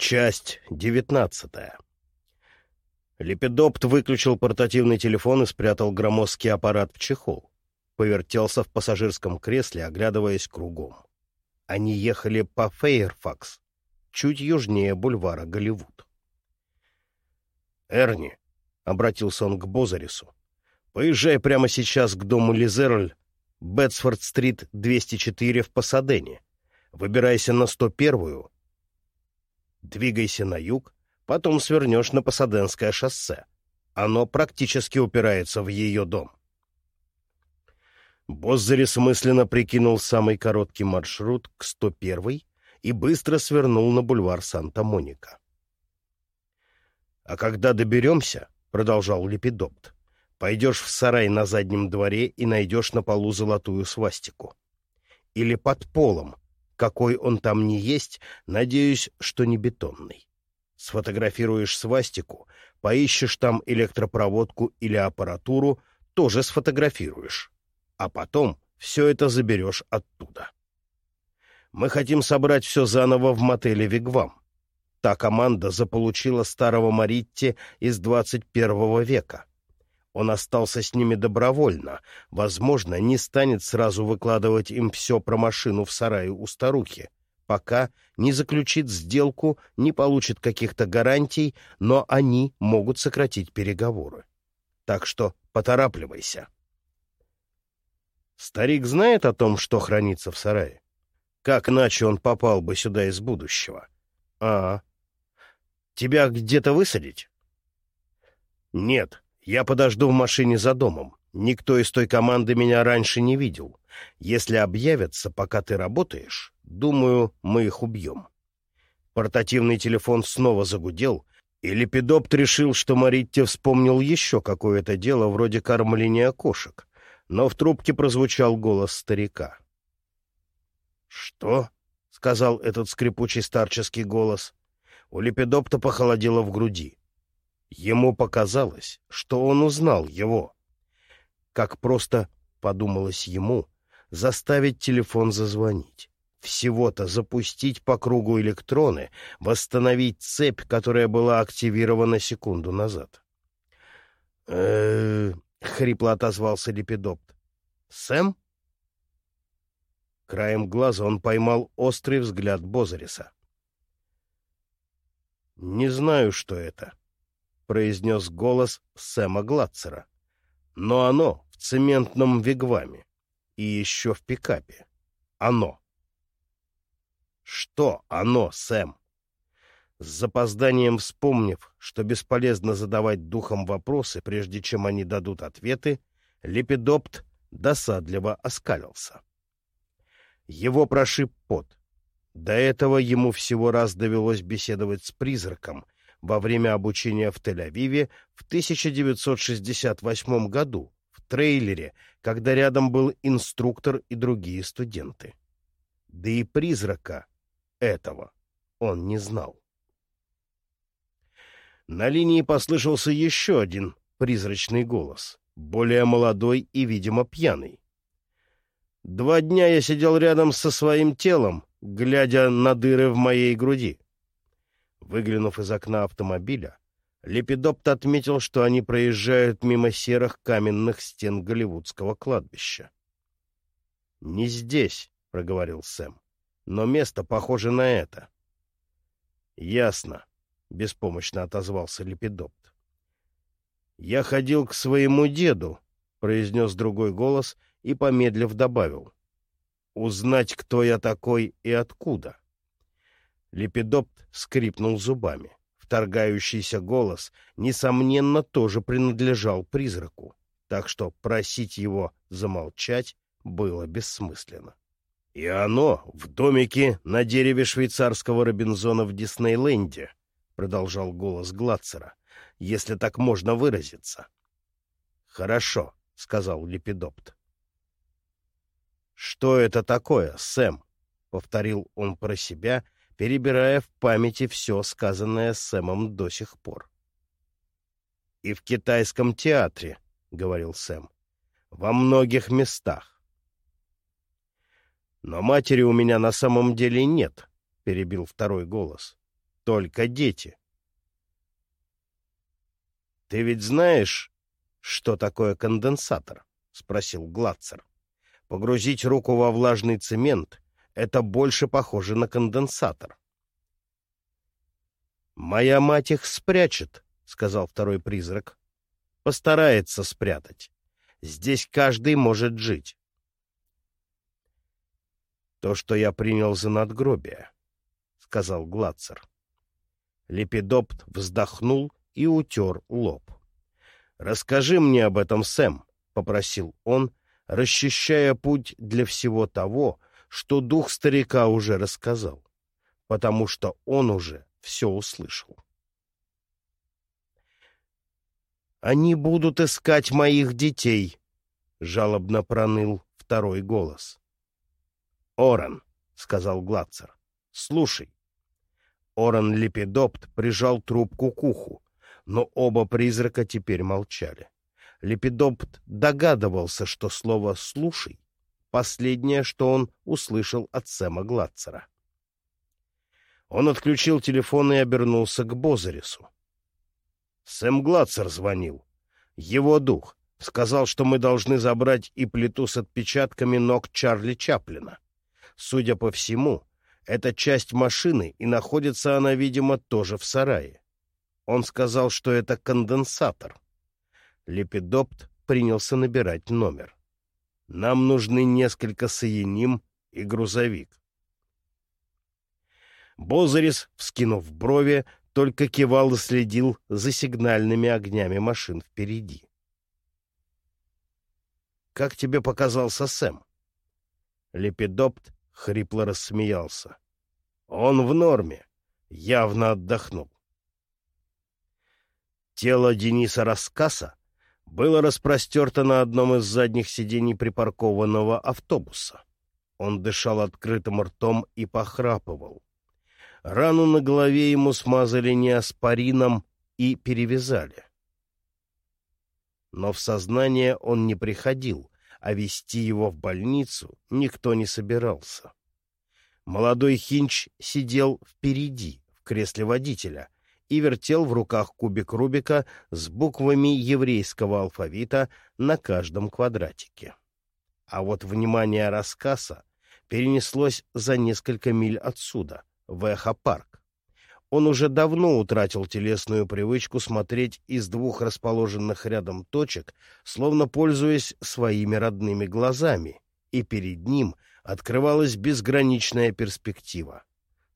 Часть девятнадцатая. Лепидопт выключил портативный телефон и спрятал громоздкий аппарат в чехол. Повертелся в пассажирском кресле, оглядываясь кругом. Они ехали по Фейерфакс, чуть южнее бульвара Голливуд. «Эрни», — обратился он к Бозарису, — «поезжай прямо сейчас к дому Лизерль, Бетсфорд-стрит, 204 в Пасадене. Выбирайся на 101-ю, двигайся на юг, потом свернешь на Пасаденское шоссе. Оно практически упирается в ее дом. Боззарис мысленно прикинул самый короткий маршрут к 101 и быстро свернул на бульвар Санта-Моника. «А когда доберемся, — продолжал Лепидопт, — пойдешь в сарай на заднем дворе и найдешь на полу золотую свастику. Или под полом, какой он там не есть, надеюсь, что не бетонный. Сфотографируешь свастику, поищешь там электропроводку или аппаратуру, тоже сфотографируешь. А потом все это заберешь оттуда. Мы хотим собрать все заново в мотеле «Вигвам». Та команда заполучила старого Маритти из 21 века. Он остался с ними добровольно, возможно, не станет сразу выкладывать им все про машину в сарае у старухи, пока не заключит сделку, не получит каких-то гарантий, но они могут сократить переговоры. Так что поторапливайся. Старик знает о том, что хранится в сарае? Как иначе он попал бы сюда из будущего? А, тебя где-то высадить? Нет, я подожду в машине за домом. Никто из той команды меня раньше не видел. Если объявятся, пока ты работаешь, думаю, мы их убьем. Портативный телефон снова загудел, и Лепидопт решил, что Маритте вспомнил еще какое-то дело вроде кормления кошек, но в трубке прозвучал голос старика. «Что?» — сказал этот скрипучий старческий голос. У Лепидопта похолодело в груди. Ему показалось, что он узнал его. Как просто, подумалось ему, заставить телефон зазвонить. Всего-то запустить по кругу электроны, восстановить цепь, которая была активирована секунду назад. э хрипло отозвался Лепидопт. «Сэм?» Краем глаза он поймал острый взгляд Бозариса. «Не знаю, что это», произнес голос Сэма Гладцера. Но оно в цементном вигваме и еще в пикапе. Оно. Что оно, Сэм? С запозданием вспомнив, что бесполезно задавать духом вопросы, прежде чем они дадут ответы, Лепидопт досадливо оскалился. Его прошиб пот. До этого ему всего раз довелось беседовать с призраком — во время обучения в Тель-Авиве в 1968 году в трейлере, когда рядом был инструктор и другие студенты. Да и призрака этого он не знал. На линии послышался еще один призрачный голос, более молодой и, видимо, пьяный. Два дня я сидел рядом со своим телом, глядя на дыры в моей груди. Выглянув из окна автомобиля, Лепидопт отметил, что они проезжают мимо серых каменных стен голливудского кладбища. «Не здесь», — проговорил Сэм, — «но место похоже на это». «Ясно», — беспомощно отозвался Лепидопт. «Я ходил к своему деду», — произнес другой голос и, помедлив, добавил. «Узнать, кто я такой и откуда». Лепидопт скрипнул зубами. Вторгающийся голос, несомненно, тоже принадлежал призраку, так что просить его замолчать было бессмысленно. «И оно в домике на дереве швейцарского Робинзона в Диснейленде», — продолжал голос Гладцера, — «если так можно выразиться». «Хорошо», — сказал Лепидопт. «Что это такое, Сэм?» — повторил он про себя — перебирая в памяти все сказанное Сэмом до сих пор. «И в китайском театре», — говорил Сэм, — «во многих местах». «Но матери у меня на самом деле нет», — перебил второй голос. только дети. «Ты ведь знаешь, что такое конденсатор?» — спросил Гладцер. «Погрузить руку во влажный цемент — это больше похоже на конденсатор». «Моя мать их спрячет», — сказал второй призрак. «Постарается спрятать. Здесь каждый может жить». «То, что я принял за надгробие», — сказал Гладцер. Лепидопт вздохнул и утер лоб. «Расскажи мне об этом, Сэм», — попросил он, расчищая путь для всего того, что дух старика уже рассказал, потому что он уже все услышал. «Они будут искать моих детей», — жалобно проныл второй голос. «Оран», — сказал Гладцер, — «слушай». Оран Лепидопт прижал трубку к уху, но оба призрака теперь молчали. Лепидопт догадывался, что слово «слушай» — последнее, что он услышал от Сэма Гладцера. Он отключил телефон и обернулся к Бозарису. Сэм Гладцер звонил. Его дух сказал, что мы должны забрать и плиту с отпечатками ног Чарли Чаплина. Судя по всему, это часть машины, и находится она, видимо, тоже в сарае. Он сказал, что это конденсатор. Лепидопт принялся набирать номер. Нам нужны несколько саяним и грузовик. Бозарис, вскинув брови, только кивал и следил за сигнальными огнями машин впереди. «Как тебе показался Сэм?» Лепидопт хрипло рассмеялся. «Он в норме, явно отдохнул». Тело Дениса Раскаса было распростерто на одном из задних сидений припаркованного автобуса. Он дышал открытым ртом и похрапывал. Рану на голове ему смазали неоспорином и перевязали. Но в сознание он не приходил, а вести его в больницу никто не собирался. Молодой Хинч сидел впереди, в кресле водителя, и вертел в руках кубик Рубика с буквами еврейского алфавита на каждом квадратике. А вот внимание рассказа перенеслось за несколько миль отсюда — в Эхо-парк. Он уже давно утратил телесную привычку смотреть из двух расположенных рядом точек, словно пользуясь своими родными глазами, и перед ним открывалась безграничная перспектива.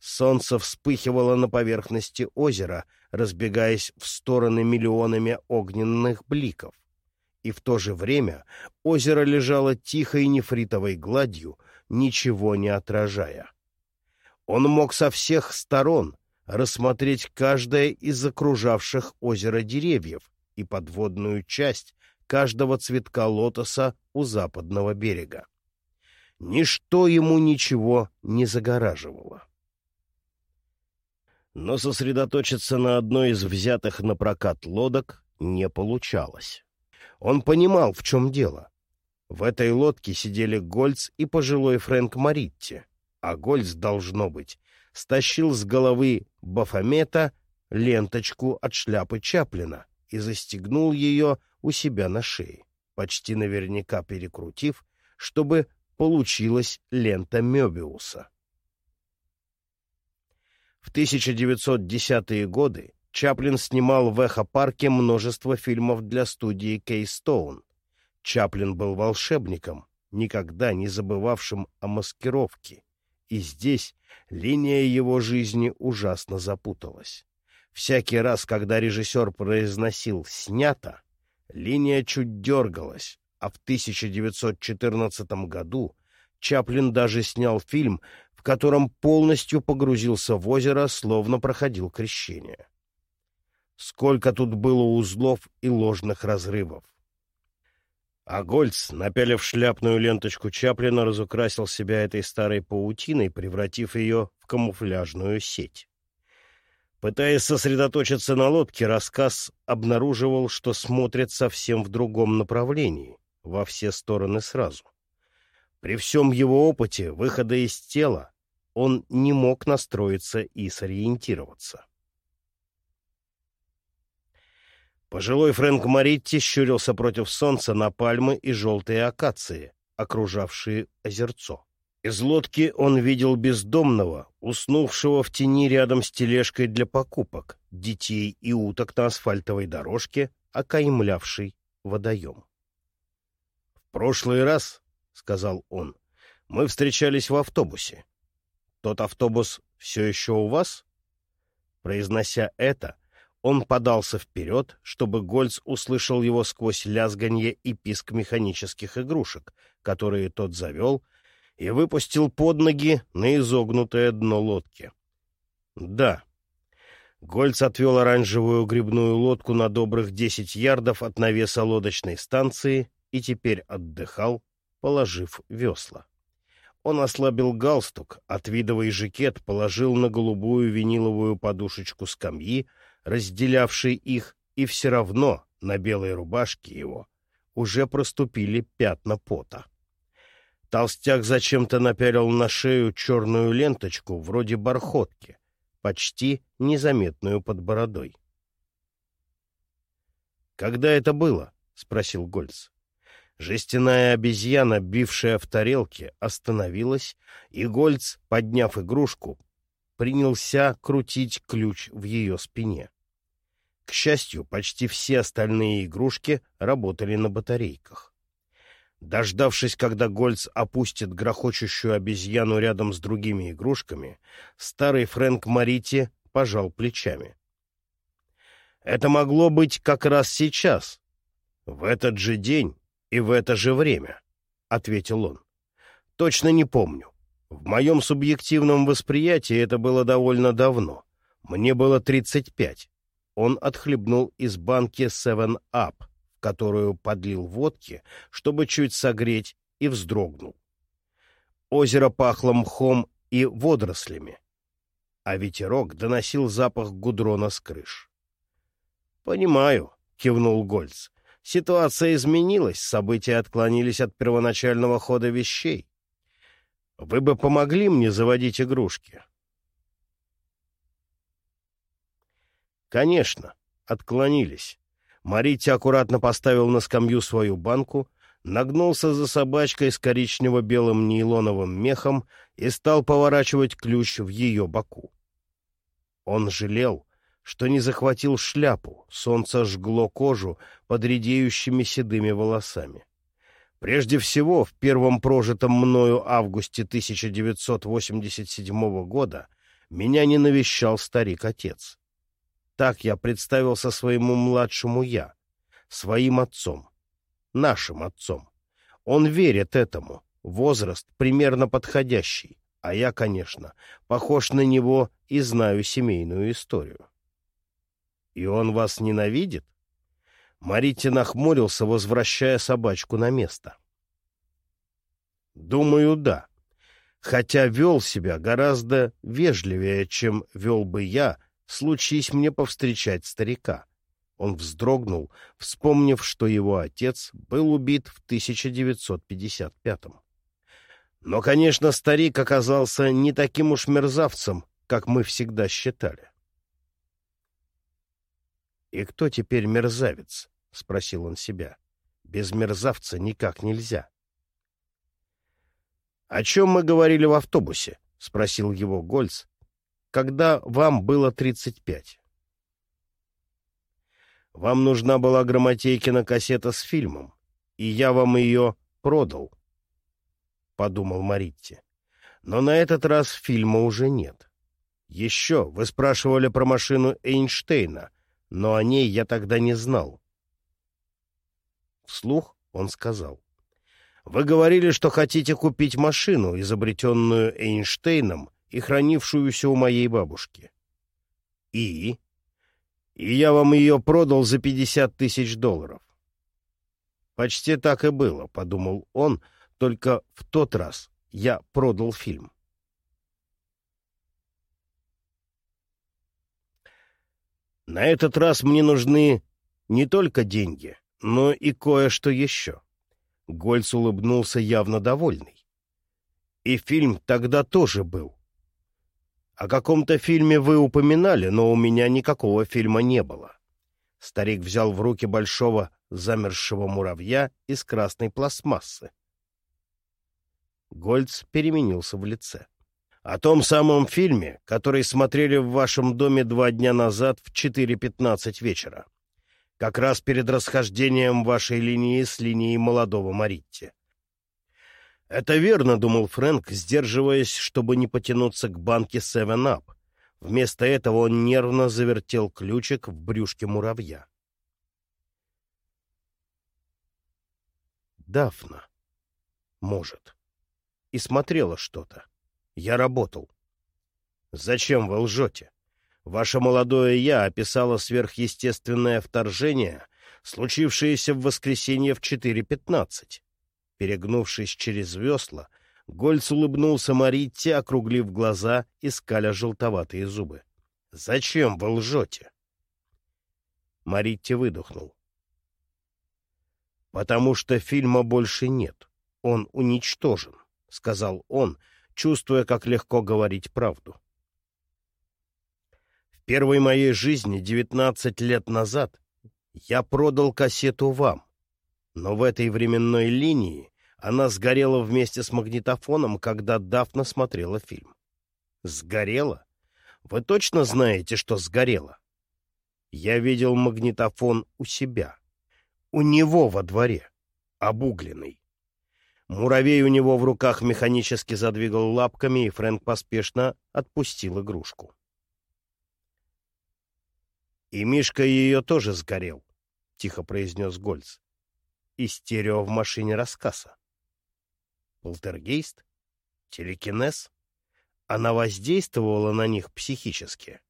Солнце вспыхивало на поверхности озера, разбегаясь в стороны миллионами огненных бликов. И в то же время озеро лежало тихой нефритовой гладью, ничего не отражая. Он мог со всех сторон рассмотреть каждое из окружавших озеро деревьев и подводную часть каждого цветка лотоса у западного берега. Ничто ему ничего не загораживало. Но сосредоточиться на одной из взятых на прокат лодок не получалось. Он понимал, в чем дело. В этой лодке сидели Гольц и пожилой Фрэнк Маритти а Гольц, должно быть, стащил с головы Бафомета ленточку от шляпы Чаплина и застегнул ее у себя на шее, почти наверняка перекрутив, чтобы получилась лента Мёбиуса. В 1910-е годы Чаплин снимал в Эхо-парке множество фильмов для студии Кейстоун. Чаплин был волшебником, никогда не забывавшим о маскировке и здесь линия его жизни ужасно запуталась. Всякий раз, когда режиссер произносил «снято», линия чуть дергалась, а в 1914 году Чаплин даже снял фильм, котором полностью погрузился в озеро, словно проходил крещение. Сколько тут было узлов и ложных разрывов. А Гольц, напялив шляпную ленточку Чаплина, разукрасил себя этой старой паутиной, превратив ее в камуфляжную сеть. Пытаясь сосредоточиться на лодке, рассказ обнаруживал, что смотрит совсем в другом направлении, во все стороны сразу. При всем его опыте выхода из тела он не мог настроиться и сориентироваться. Пожилой Фрэнк Маритти щурился против солнца на пальмы и желтые акации, окружавшие озерцо. Из лодки он видел бездомного, уснувшего в тени рядом с тележкой для покупок, детей и уток на асфальтовой дорожке, окаймлявшей водоем. «В прошлый раз, — сказал он, — мы встречались в автобусе. Тот автобус все еще у вас?» Произнося это, он подался вперед, чтобы Гольц услышал его сквозь лязганье и писк механических игрушек, которые тот завел — и выпустил под ноги на изогнутое дно лодки. «Да». Гольц отвел оранжевую грибную лодку на добрых десять ярдов от навеса лодочной станции и теперь отдыхал, положив весла. Он ослабил галстук, а твидовый жакет положил на голубую виниловую подушечку скамьи, разделявшей их, и все равно на белой рубашке его уже проступили пятна пота. Толстяк зачем-то напялил на шею черную ленточку, вроде бархотки, почти незаметную под бородой. «Когда это было?» — спросил Гольц. Жестяная обезьяна, бившая в тарелке, остановилась, и Гольц, подняв игрушку, принялся крутить ключ в ее спине. К счастью, почти все остальные игрушки работали на батарейках. Дождавшись, когда Гольц опустит грохочущую обезьяну рядом с другими игрушками, старый Фрэнк Марити пожал плечами. Это могло быть как раз сейчас, в этот же день и в это же время, — ответил он. Точно не помню. В моем субъективном восприятии это было довольно давно. Мне было 35. Он отхлебнул из банки Seven Up — которую подлил водки, чтобы чуть согреть, и вздрогнул. Озеро пахло мхом и водорослями, а ветерок доносил запах гудрона с крыш. «Понимаю», — кивнул Гольц. «Ситуация изменилась, события отклонились от первоначального хода вещей. Вы бы помогли мне заводить игрушки?» «Конечно, отклонились. Марити аккуратно поставил на скамью свою банку, нагнулся за собачкой с коричнево-белым нейлоновым мехом и стал поворачивать ключ в ее боку. Он жалел, что не захватил шляпу, солнце жгло кожу под редеющими седыми волосами. Прежде всего, в первом прожитом мною августе 1987 года меня не навещал старик-отец. Так я представился своему младшему я, своим отцом, нашим отцом. Он верит этому, возраст примерно подходящий, а я, конечно, похож на него и знаю семейную историю. И он вас ненавидит? Марити нахмурился, возвращая собачку на место. Думаю, да. Хотя вел себя гораздо вежливее, чем вел бы я, случись мне повстречать старика. Он вздрогнул, вспомнив, что его отец был убит в 1955-м. Но, конечно, старик оказался не таким уж мерзавцем, как мы всегда считали. «И кто теперь мерзавец?» — спросил он себя. «Без мерзавца никак нельзя». «О чем мы говорили в автобусе?» — спросил его Гольц, когда вам было 35. Вам нужна была Громотейкина кассета с фильмом, и я вам ее продал, — подумал Маритти. Но на этот раз фильма уже нет. Еще вы спрашивали про машину Эйнштейна, но о ней я тогда не знал. Вслух он сказал. Вы говорили, что хотите купить машину, изобретенную Эйнштейном, и хранившуюся у моей бабушки. И? И я вам ее продал за пятьдесят тысяч долларов. Почти так и было, — подумал он, — только в тот раз я продал фильм. На этот раз мне нужны не только деньги, но и кое-что еще. Гольц улыбнулся явно довольный. И фильм тогда тоже был О каком-то фильме вы упоминали, но у меня никакого фильма не было. Старик взял в руки большого замерзшего муравья из красной пластмассы. Гольц переменился в лице. О том самом фильме, который смотрели в вашем доме два дня назад в 4.15 вечера. Как раз перед расхождением вашей линии с линией молодого Маритти. «Это верно», — думал Фрэнк, сдерживаясь, чтобы не потянуться к банке Seven Up. Вместо этого он нервно завертел ключик в брюшке муравья. Дафна. Может. И смотрела что-то. Я работал. Зачем вы лжете? Ваше молодое «я» описало сверхъестественное вторжение, случившееся в воскресенье в 4.15. Перегнувшись через весла, Гольц улыбнулся Маритте, округлив глаза и скаля желтоватые зубы. «Зачем вы лжете?» Маритте выдохнул. «Потому что фильма больше нет. Он уничтожен», — сказал он, чувствуя, как легко говорить правду. «В первой моей жизни, девятнадцать лет назад, я продал кассету вам, но в этой временной линии она сгорела вместе с магнитофоном, когда Дафна смотрела фильм. Сгорела? Вы точно знаете, что сгорела? Я видел магнитофон у себя. У него во дворе. Обугленный. Муравей у него в руках механически задвигал лапками, и Фрэнк поспешно отпустил игрушку. «И Мишка ее тоже сгорел», — тихо произнес Гольц. «И в машине рассказа. Полтергейст? Телекинез? Она воздействовала на них психически.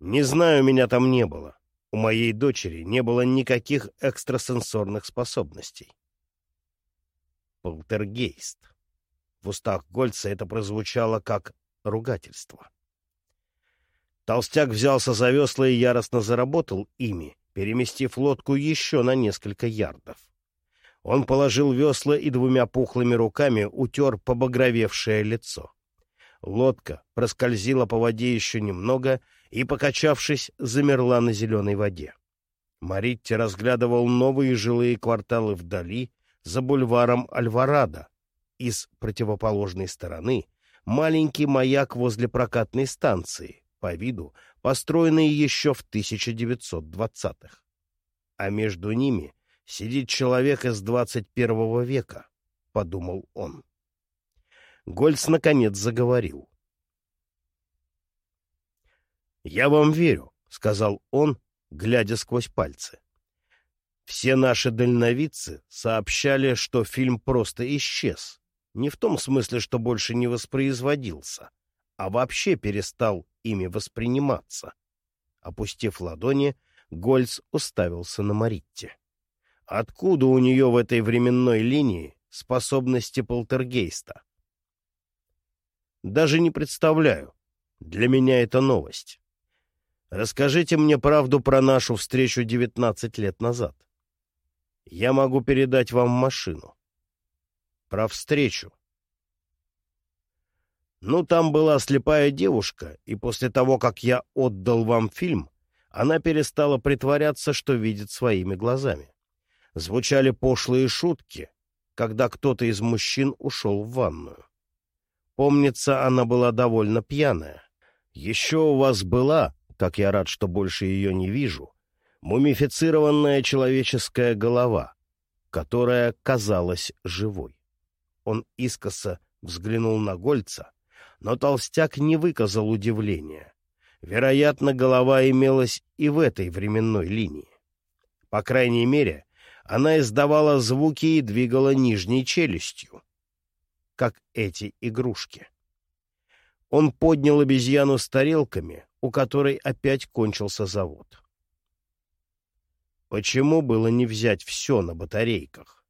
Не знаю, меня там не было. У моей дочери не было никаких экстрасенсорных способностей. Полтергейст. В устах Гольца это прозвучало как ругательство. Толстяк взялся за весла и яростно заработал ими, переместив лодку еще на несколько ярдов. Он положил весла и двумя пухлыми руками утер побагровевшее лицо. Лодка проскользила по воде еще немного и, покачавшись, замерла на зеленой воде. Маритти разглядывал новые жилые кварталы вдали, за бульваром Альварадо. И с противоположной стороны маленький маяк возле прокатной станции, по виду построенный еще в 1920-х. А между ними сидит человек из двадцать первого века, — подумал он. Гольц, наконец, заговорил. «Я вам верю», — сказал он, глядя сквозь пальцы. Все наши дальновидцы сообщали, что фильм просто исчез. Не в том смысле, что больше не воспроизводился, а вообще перестал ими восприниматься. Опустив ладони, Гольц уставился на Маритте. Откуда у нее в этой временной линии способности полтергейста? Даже не представляю. Для меня это новость. Расскажите мне правду про нашу встречу 19 лет назад. Я могу передать вам машину. Про встречу. Ну, там была слепая девушка, и после того, как я отдал вам фильм, она перестала притворяться, что видит своими глазами звучали пошлые шутки, когда кто-то из мужчин ушел в ванную. Помнится, она была довольно пьяная. Еще у вас была, как я рад, что больше ее не вижу, мумифицированная человеческая голова, которая казалась живой. Он искоса взглянул на Гольца, но толстяк не выказал удивления. Вероятно, голова имелась и в этой временной линии. По крайней мере, она издавала звуки и двигала нижней челюстью, как эти игрушки. Он поднял обезьяну с тарелками, у которой опять кончился завод. Почему было не взять все на батарейках?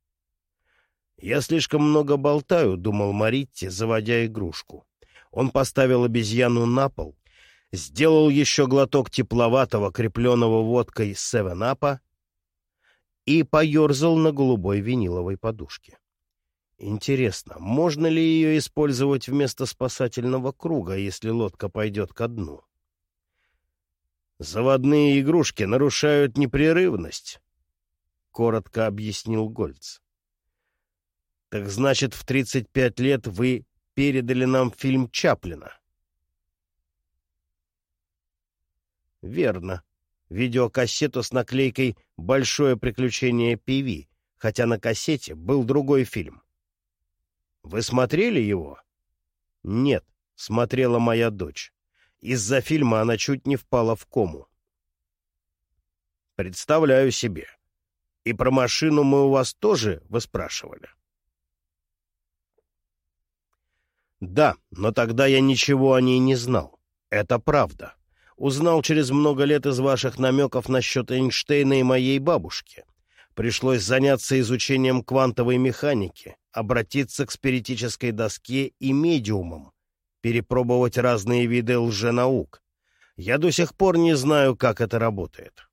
«Я слишком много болтаю», — думал Маритти, заводя игрушку. Он поставил обезьяну на пол, сделал еще глоток тепловатого, крепленного водкой севенапа и поерзал на голубой виниловой подушке. Интересно, можно ли ее использовать вместо спасательного круга, если лодка пойдет ко дну? Заводные игрушки нарушают непрерывность, — коротко объяснил Гольц. Так значит, в 35 лет вы передали нам фильм Чаплина? Верно. Видеокассету с наклейкой «Большое приключение Пиви», хотя на кассете был другой фильм. Вы смотрели его? Нет, смотрела моя дочь. Из-за фильма она чуть не впала в кому. Представляю себе. И про машину мы у вас тоже выспрашивали? Да, но тогда я ничего о ней не знал. Это правда. Узнал через много лет из ваших намеков насчет Эйнштейна и моей бабушки. Пришлось заняться изучением квантовой механики, обратиться к спиритической доске и медиумам, перепробовать разные виды лженаук. Я до сих пор не знаю, как это работает.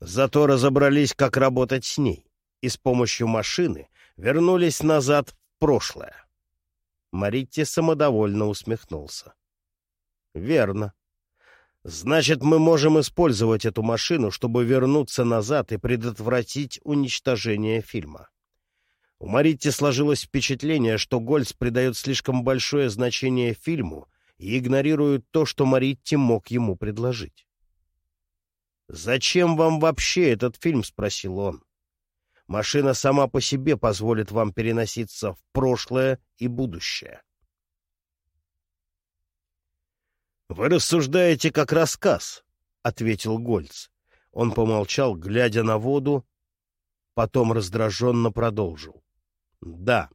Зато разобрались, как работать с ней, и с помощью машины вернулись назад в прошлое. Маритти самодовольно усмехнулся. «Верно. Значит, мы можем использовать эту машину, чтобы вернуться назад и предотвратить уничтожение фильма». У Маритти сложилось впечатление, что Гольц придает слишком большое значение фильму и игнорирует то, что Маритти мог ему предложить. «Зачем вам вообще этот фильм?» — спросил он. Машина сама по себе позволит вам переноситься в прошлое и будущее. «Вы рассуждаете как рассказ», — ответил Гольц. Он помолчал, глядя на воду, потом раздраженно продолжил. «Да,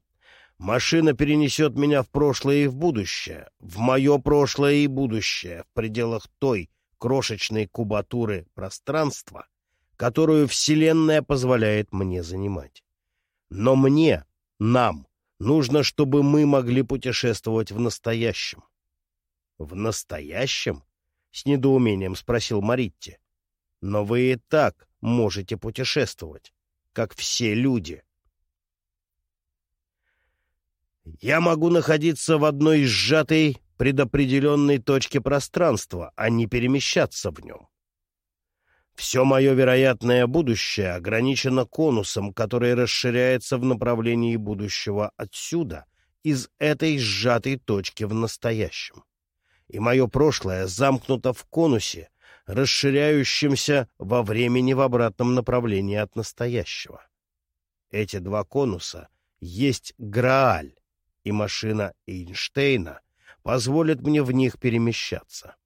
машина перенесет меня в прошлое и в будущее, в мое прошлое и будущее, в пределах той крошечной кубатуры пространства, которую Вселенная позволяет мне занимать. Но мне, нам, нужно, чтобы мы могли путешествовать в настоящем. — В настоящем? — с недоумением спросил Маритти. — Но вы и так можете путешествовать, как все люди. Я могу находиться в одной сжатой предопределенной точке пространства, а не перемещаться в нем. Все мое вероятное будущее ограничено конусом, который расширяется в направлении будущего отсюда, из этой сжатой точки в настоящем. И мое прошлое замкнуто в конусе, расширяющемся во времени в обратном направлении от настоящего. Эти два конуса есть Грааль, и машина Эйнштейна позволит мне в них перемещаться.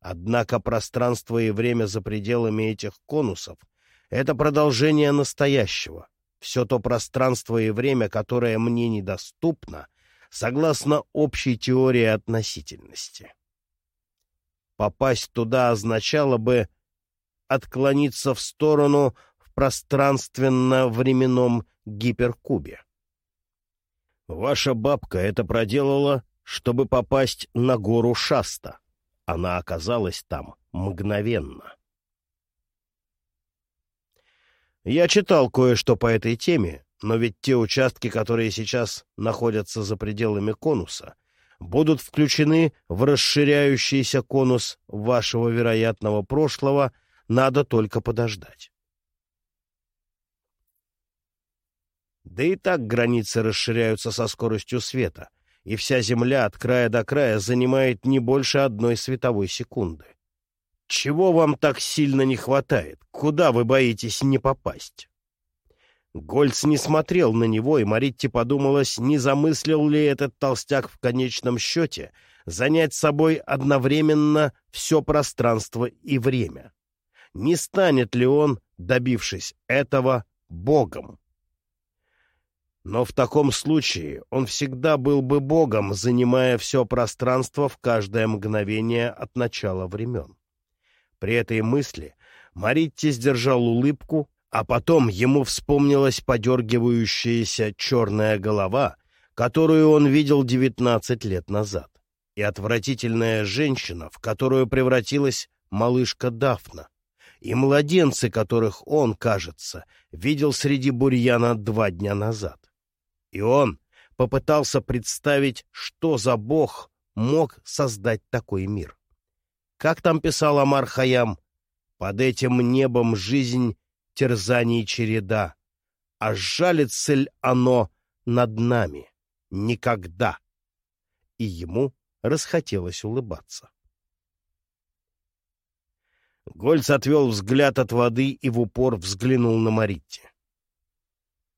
Однако пространство и время за пределами этих конусов — это продолжение настоящего. Все то пространство и время, которое мне недоступно, согласно общей теории относительности. Попасть туда означало бы отклониться в сторону в пространственно-временном гиперкубе. Ваша бабка это проделала, чтобы попасть на гору Шаста. Она оказалась там мгновенно. Я читал кое-что по этой теме, но ведь те участки, которые сейчас находятся за пределами конуса, будут включены в расширяющийся конус вашего вероятного прошлого, надо только подождать. Да и так границы расширяются со скоростью света, и вся Земля от края до края занимает не больше одной световой секунды. Чего вам так сильно не хватает? Куда вы боитесь не попасть? Гольц не смотрел на него, и Маритти подумалось, не замыслил ли этот толстяк в конечном счете занять собой одновременно все пространство и время. Не станет ли он, добившись этого, Богом? Но в таком случае он всегда был бы богом, занимая все пространство в каждое мгновение от начала времен. При этой мысли Маритти сдержал улыбку, а потом ему вспомнилась подергивающаяся черная голова, которую он видел девятнадцать лет назад, и отвратительная женщина, в которую превратилась малышка Дафна, и младенцы, которых он, кажется, видел среди бурьяна два дня назад. И он попытался представить, что за бог мог создать такой мир. Как там писал Амар Хаям, «Под этим небом жизнь, терзаний череда, а жалится ли оно над нами? Никогда!» И ему расхотелось улыбаться. Гольц отвел взгляд от воды и в упор взглянул на Маритти.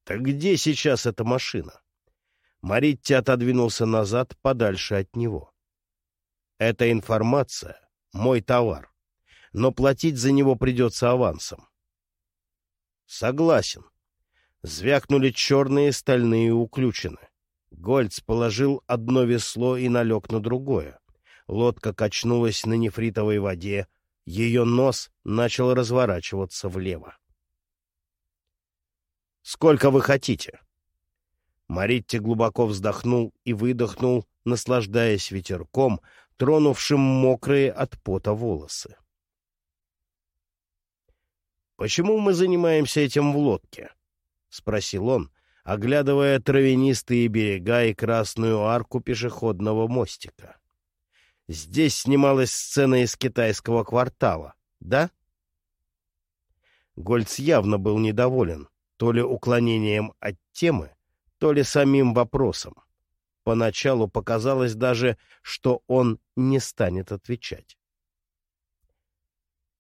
«Так где сейчас эта машина?» Маритти отодвинулся назад, подальше от него. «Эта информация — мой товар, но платить за него придется авансом». «Согласен». Звякнули черные стальные уключины. Гольц положил одно весло и налег на другое. Лодка качнулась на нефритовой воде, ее нос начал разворачиваться влево. «Сколько вы хотите?» Маритти глубоко вздохнул и выдохнул, наслаждаясь ветерком, тронувшим мокрые от пота волосы. «Почему мы занимаемся этим в лодке?» — спросил он, оглядывая травянистые берега и красную арку пешеходного мостика. Здесь снималась сцена из китайского квартала, да? Гольц явно был недоволен, то ли уклонением от темы, то ли самим вопросом. Поначалу показалось даже, что он не станет отвечать.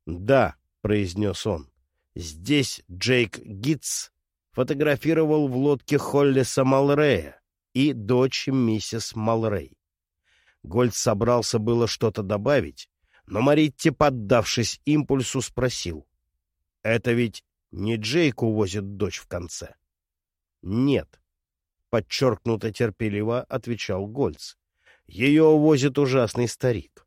«Да», — произнес он, — «здесь Джейк Гитц фотографировал в лодке Холлиса Малрея и дочь миссис Малрей. Гольд собрался было что-то добавить, но Маритти, поддавшись импульсу, спросил. — Это ведь не Джейк увозит дочь в конце? — Нет, — подчеркнуто терпеливо отвечал Гольц. — Ее увозит ужасный старик.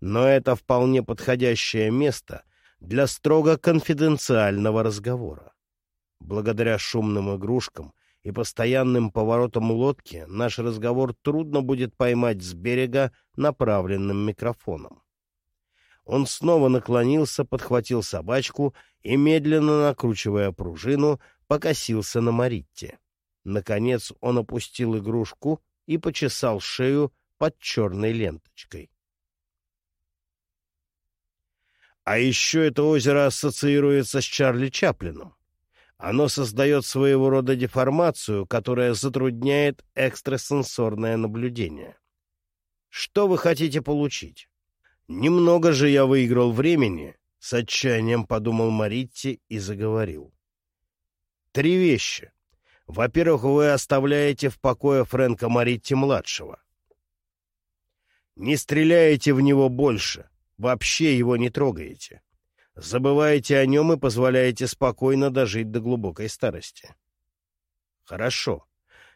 Но это вполне подходящее место для строго конфиденциального разговора. Благодаря шумным игрушкам и постоянным поворотом лодки наш разговор трудно будет поймать с берега направленным микрофоном. Он снова наклонился, подхватил собачку и, медленно накручивая пружину, покосился на Маритте. Наконец он опустил игрушку и почесал шею под черной ленточкой. А еще это озеро ассоциируется с Чарли Чаплином. Оно создает своего рода деформацию, которая затрудняет экстрасенсорное наблюдение. Что вы хотите получить? Немного же я выиграл времени, с отчаянием подумал Маритти и заговорил. Три вещи. Во-первых, вы оставляете в покое Фрэнка Маритти-младшего. Не стреляете в него больше, вообще его не трогаете забываете о нем и позволяете спокойно дожить до глубокой старости. Хорошо.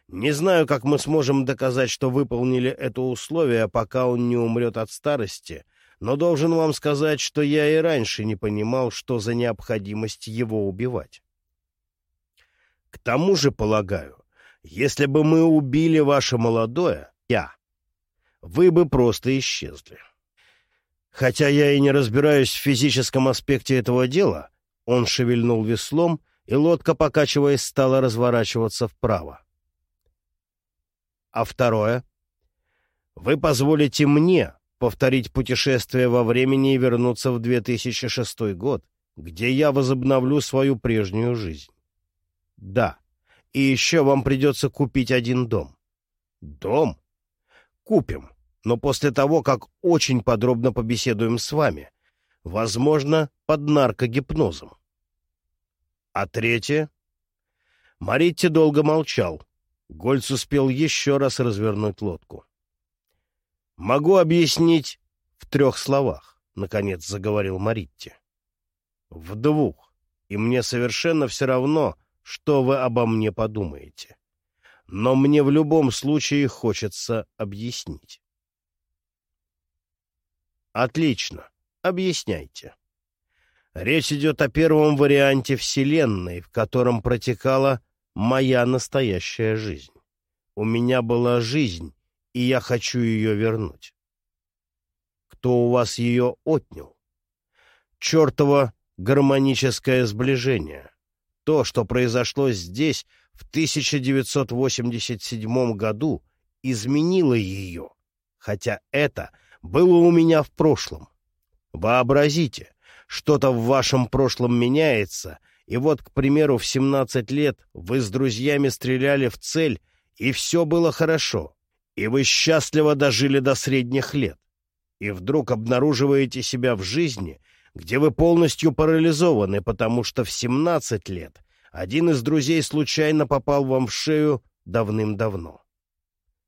Не знаю, как мы сможем доказать, что выполнили это условие, пока он не умрет от старости, но должен вам сказать, что я и раньше не понимал, что за необходимость его убивать. К тому же, полагаю, если бы мы убили ваше молодое, я, вы бы просто исчезли. Хотя я и не разбираюсь в физическом аспекте этого дела, он шевельнул веслом, и лодка, покачиваясь, стала разворачиваться вправо. А второе? Вы позволите мне повторить путешествие во времени и вернуться в 2006 год, где я возобновлю свою прежнюю жизнь. Да. И еще вам придется купить один дом. Дом? Купим но после того, как очень подробно побеседуем с вами, возможно, под наркогипнозом. А третье? Маритти долго молчал. Гольц успел еще раз развернуть лодку. «Могу объяснить в трех словах», — наконец заговорил Маритти. «В двух, и мне совершенно все равно, что вы обо мне подумаете. Но мне в любом случае хочется объяснить. Отлично. Объясняйте. Речь идет о первом варианте Вселенной, в котором протекала моя настоящая жизнь. У меня была жизнь, и я хочу ее вернуть. Кто у вас ее отнял? Чертова гармоническое сближение. То, что произошло здесь в 1987 году, изменило ее, хотя это было у меня в прошлом. Вообразите, что-то в вашем прошлом меняется, и вот, к примеру, в 17 лет вы с друзьями стреляли в цель, и все было хорошо, и вы счастливо дожили до средних лет. И вдруг обнаруживаете себя в жизни, где вы полностью парализованы, потому что в 17 лет один из друзей случайно попал вам в шею давным-давно.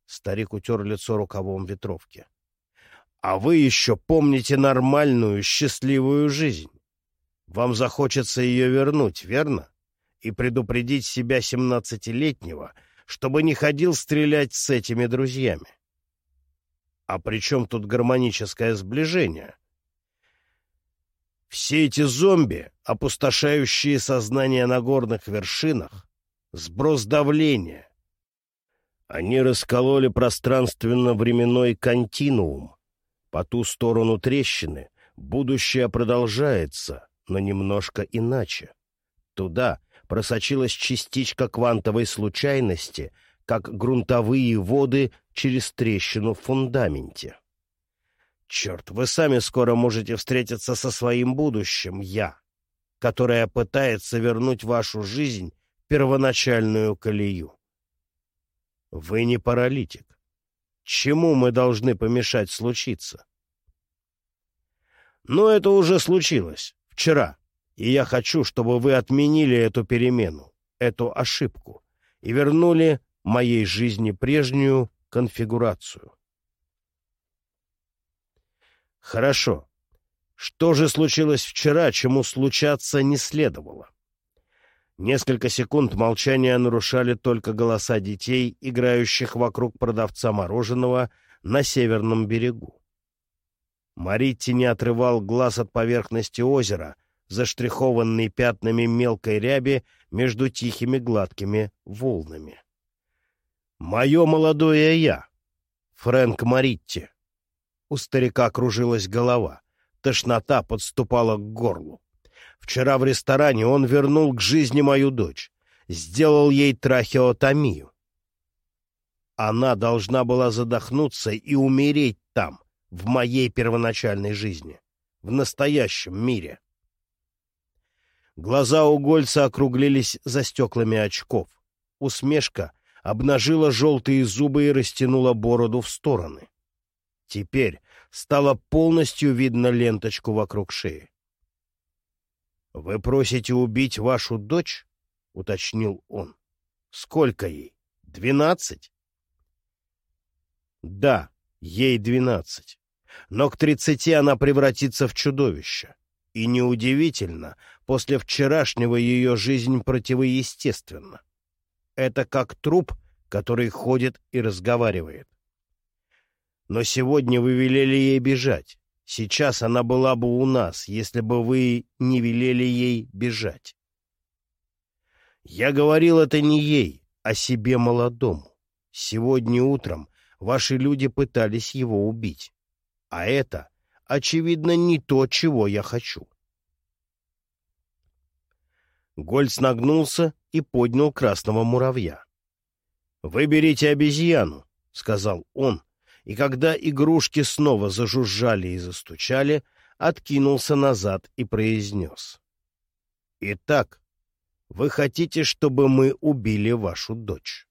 Старик утер лицо рукавом ветровки. А вы еще помните нормальную, счастливую жизнь. Вам захочется ее вернуть, верно? И предупредить себя семнадцатилетнего, чтобы не ходил стрелять с этими друзьями. А при чем тут гармоническое сближение? Все эти зомби, опустошающие сознание на горных вершинах, сброс давления. Они раскололи пространственно-временной континуум, по ту сторону трещины будущее продолжается, но немножко иначе. Туда просочилась частичка квантовой случайности, как грунтовые воды через трещину в фундаменте. Черт, вы сами скоро можете встретиться со своим будущим «я», которое пытается вернуть вашу жизнь в первоначальную колею. Вы не паралитик. Чему мы должны помешать случиться? Но это уже случилось. Вчера. И я хочу, чтобы вы отменили эту перемену, эту ошибку, и вернули моей жизни прежнюю конфигурацию. Хорошо. Что же случилось вчера, чему случаться не следовало? Несколько секунд молчания нарушали только голоса детей, играющих вокруг продавца мороженого на северном берегу. Маритти не отрывал глаз от поверхности озера, заштрихованной пятнами мелкой ряби между тихими гладкими волнами. «Мое молодое я! Фрэнк Маритти!» У старика кружилась голова, тошнота подступала к горлу. Вчера в ресторане он вернул к жизни мою дочь, сделал ей трахеотомию. Она должна была задохнуться и умереть там, в моей первоначальной жизни, в настоящем мире. Глаза у Гольца округлились за стеклами очков. Усмешка обнажила желтые зубы и растянула бороду в стороны. Теперь стало полностью видно ленточку вокруг шеи. «Вы просите убить вашу дочь?» — уточнил он. «Сколько ей? Двенадцать?» «Да, ей двенадцать. Но к тридцати она превратится в чудовище. И неудивительно, после вчерашнего ее жизнь противоестественна. Это как труп, который ходит и разговаривает. Но сегодня вы велели ей бежать. Сейчас она была бы у нас, если бы вы не велели ей бежать. Я говорил это не ей, а себе молодому. Сегодня утром ваши люди пытались его убить. А это, очевидно, не то, чего я хочу. Гольц нагнулся и поднял красного муравья. «Выберите обезьяну», — сказал он, и когда игрушки снова зажужжали и застучали, откинулся назад и произнес. «Итак, вы хотите, чтобы мы убили вашу дочь?»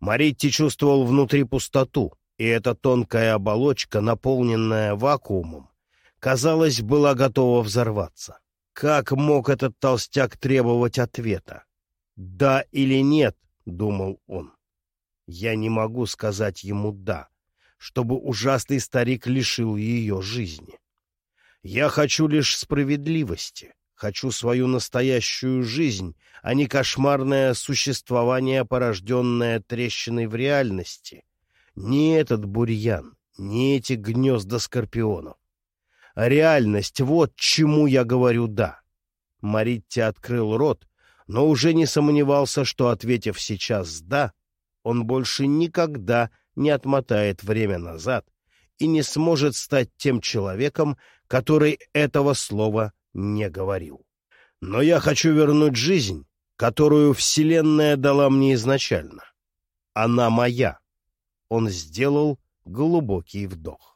Маритти чувствовал внутри пустоту, и эта тонкая оболочка, наполненная вакуумом, казалось, была готова взорваться. Как мог этот толстяк требовать ответа? «Да или нет?» — думал он. Я не могу сказать ему «да», чтобы ужасный старик лишил ее жизни. Я хочу лишь справедливости, хочу свою настоящую жизнь, а не кошмарное существование, порожденное трещиной в реальности. Не этот бурьян, не эти гнезда скорпионов. Реальность — вот чему я говорю «да». Маритти открыл рот, но уже не сомневался, что, ответив сейчас «да», он больше никогда не отмотает время назад и не сможет стать тем человеком, который этого слова не говорил. Но я хочу вернуть жизнь, которую Вселенная дала мне изначально. Она моя. Он сделал глубокий вдох.